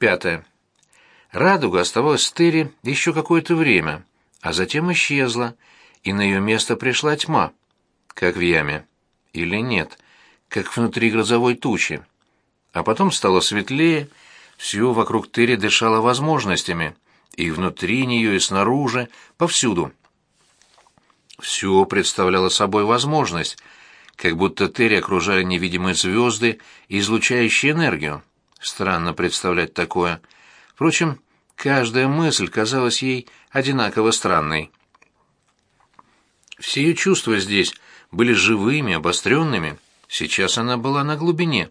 Пятое. Радуга оставалась с Терри еще какое-то время, а затем исчезла, и на ее место пришла тьма, как в яме. Или нет, как внутри грозовой тучи. А потом стало светлее, все вокруг Терри дышало возможностями, и внутри нее, и снаружи, повсюду. Все представляло собой возможность, как будто Терри окружали невидимые звезды, излучающие энергию. Странно представлять такое. Впрочем, каждая мысль казалась ей одинаково странной. Все ее чувства здесь были живыми, обостренными. Сейчас она была на глубине.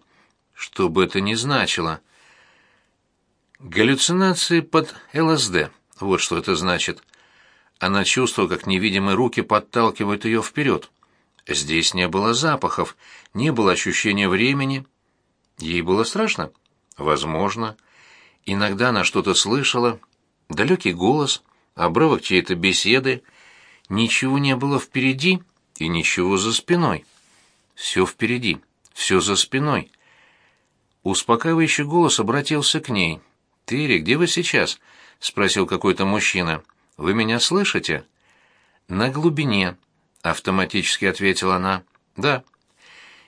Что бы это ни значило. Галлюцинации под ЛСД. Вот что это значит. Она чувствовала, как невидимые руки подталкивают ее вперед. Здесь не было запахов, не было ощущения времени. Ей было страшно? Возможно. Иногда она что-то слышала. Далекий голос, обрывок чьей-то беседы. Ничего не было впереди и ничего за спиной. Все впереди, все за спиной. Успокаивающий голос обратился к ней. «Тыри, где вы сейчас?» — спросил какой-то мужчина. «Вы меня слышите?» «На глубине», — автоматически ответила она. «Да».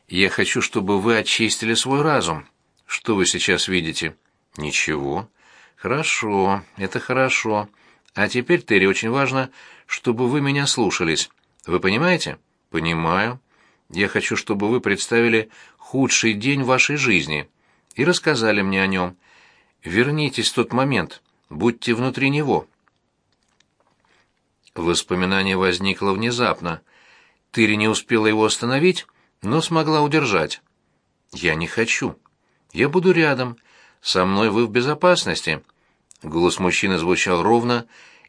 «Я хочу, чтобы вы очистили свой разум. Что вы сейчас видите?» «Ничего». «Хорошо, это хорошо. А теперь, Терри, очень важно, чтобы вы меня слушались. Вы понимаете?» «Понимаю. Я хочу, чтобы вы представили худший день вашей жизни и рассказали мне о нем. Вернитесь в тот момент, будьте внутри него». Воспоминание возникло внезапно. Тыри не успела его остановить, но смогла удержать. «Я не хочу. Я буду рядом. Со мной вы в безопасности». Голос мужчины звучал ровно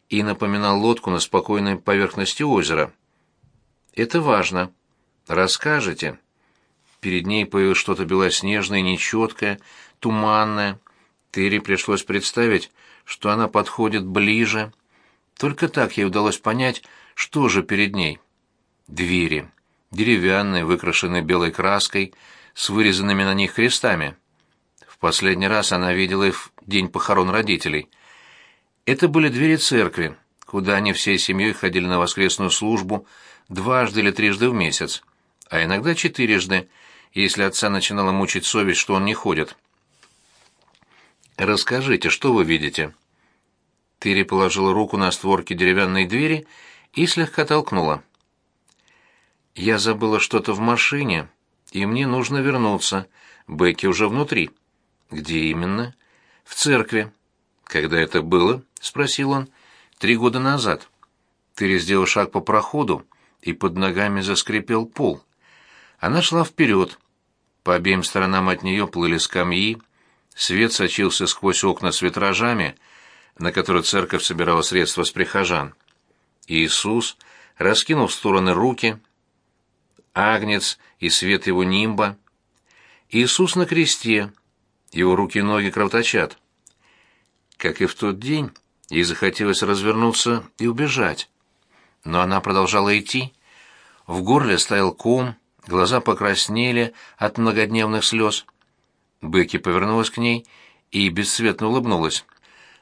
и напоминал лодку на спокойной поверхности озера. «Это важно. Расскажете». Перед ней появилось что-то белоснежное, нечеткое, туманное. Тыри пришлось представить, что она подходит ближе, только так ей удалось понять, что же перед ней. Двери. Деревянные, выкрашенные белой краской, с вырезанными на них крестами. Последний раз она видела их в день похорон родителей. Это были двери церкви, куда они всей семьей ходили на воскресную службу дважды или трижды в месяц, а иногда четырежды, если отца начинала мучить совесть, что он не ходит. «Расскажите, что вы видите?» Тыри положила руку на створки деревянной двери и слегка толкнула. «Я забыла что-то в машине, и мне нужно вернуться. Бекки уже внутри». «Где именно?» «В церкви». «Когда это было?» — спросил он. «Три года назад». Тыри сделал шаг по проходу, и под ногами заскрипел пол. Она шла вперед. По обеим сторонам от нее плыли скамьи, свет сочился сквозь окна с витражами — на который церковь собирала средства с прихожан. Иисус, раскинув в стороны руки, агнец и свет его нимба. Иисус на кресте, его руки и ноги кровоточат. Как и в тот день, ей захотелось развернуться и убежать. Но она продолжала идти. В горле стоял ком, глаза покраснели от многодневных слез. Бекки повернулась к ней и бесцветно улыбнулась.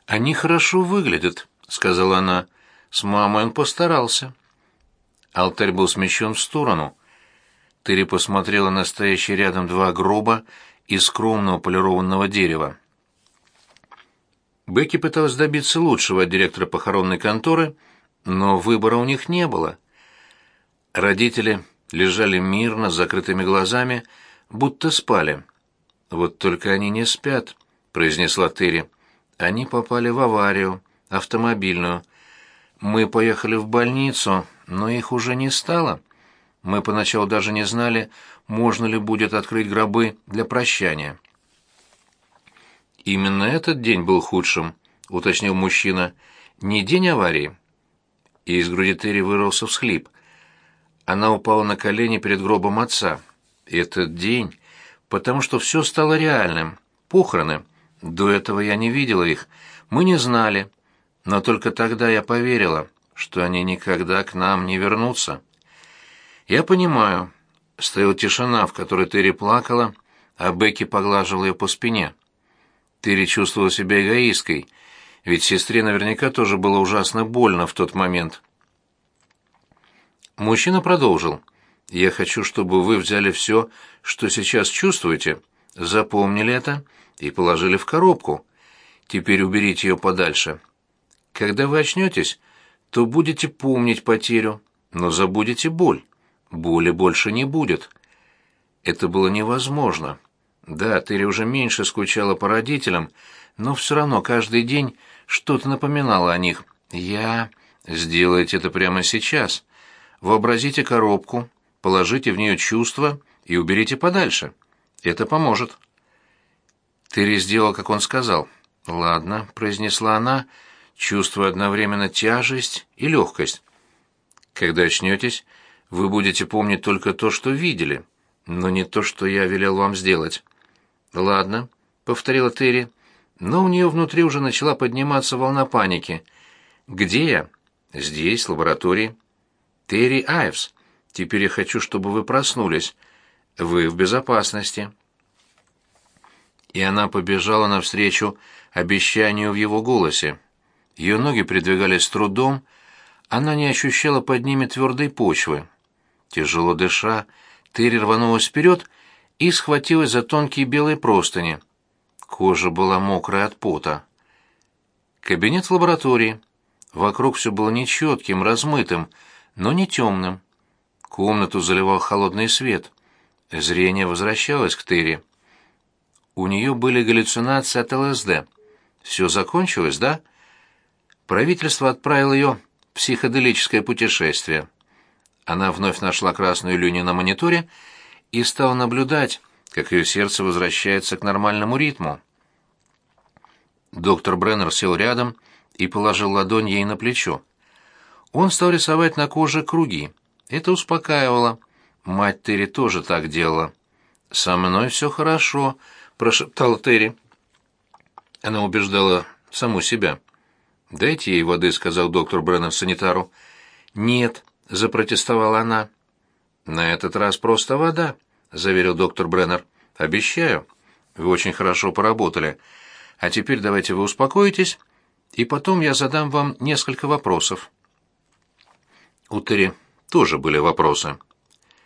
«Они хорошо выглядят», — сказала она. «С мамой он постарался». Алтарь был смещен в сторону. Терри посмотрела на стоящие рядом два гроба из скромного полированного дерева. Бекки пыталась добиться лучшего от директора похоронной конторы, но выбора у них не было. Родители лежали мирно, с закрытыми глазами, будто спали. «Вот только они не спят», — произнесла Терри. Они попали в аварию, автомобильную. Мы поехали в больницу, но их уже не стало. Мы поначалу даже не знали, можно ли будет открыть гробы для прощания. Именно этот день был худшим, уточнил мужчина. Не день аварии. И из груди Терри вырвался всхлип. Она упала на колени перед гробом отца. Этот день, потому что все стало реальным. Похороны, до этого я не видела их, мы не знали, но только тогда я поверила, что они никогда к нам не вернутся. Я понимаю. Стояла тишина, в которой Терри плакала, а Бекки поглаживала ее по спине. Терри чувствовала себя эгоисткой, ведь сестре наверняка тоже было ужасно больно в тот момент. Мужчина продолжил. «Я хочу, чтобы вы взяли все, что сейчас чувствуете, запомнили это и положили в коробку. Теперь уберите ее подальше. Когда вы очнетесь, то будете помнить потерю, но забудете боль. Боли больше не будет». Это было невозможно. Да, Терри уже меньше скучала по родителям, но все равно каждый день что-то напоминало о них. «Я...» «Сделайте это прямо сейчас. Вообразите коробку, положите в нее чувства и уберите подальше. Это поможет». Терри сделал, как он сказал. «Ладно», — произнесла она, чувствуя одновременно тяжесть и легкость. «Когда очнетесь, вы будете помнить только то, что видели, но не то, что я велел вам сделать». «Ладно», — повторила Терри, но у нее внутри уже начала подниматься волна паники. «Где я?» «Здесь, в лаборатории». «Терри Айвс, теперь я хочу, чтобы вы проснулись. Вы в безопасности». И она побежала навстречу обещанию в его голосе. Ее ноги передвигались с трудом, она не ощущала под ними твердой почвы. Тяжело дыша, Терри рванулась вперед и схватилась за тонкие белые простыни. Кожа была мокрая от пота. Кабинет в лаборатории. Вокруг все было нечетким, размытым, но не темным. Комнату заливал холодный свет. Зрение возвращалось к Терри. У нее были галлюцинации от ЛСД. Все закончилось, да? Правительство отправило ее в психоделическое путешествие. Она вновь нашла красную линию на мониторе и стала наблюдать, как ее сердце возвращается к нормальному ритму. Доктор Бреннер сел рядом и положил ладонь ей на плечо. Он стал рисовать на коже круги. Это успокаивало. Мать Терри тоже так делала. «Со мной все хорошо», — прошептала Терри. Она убеждала саму себя. «Дайте ей воды», — сказал доктор Бреннер санитару. «Нет», — запротестовала она. «На этот раз просто вода», — заверил доктор Бреннер. «Обещаю. Вы очень хорошо поработали. А теперь давайте вы успокоитесь, и потом я задам вам несколько вопросов». У Терри тоже были вопросы.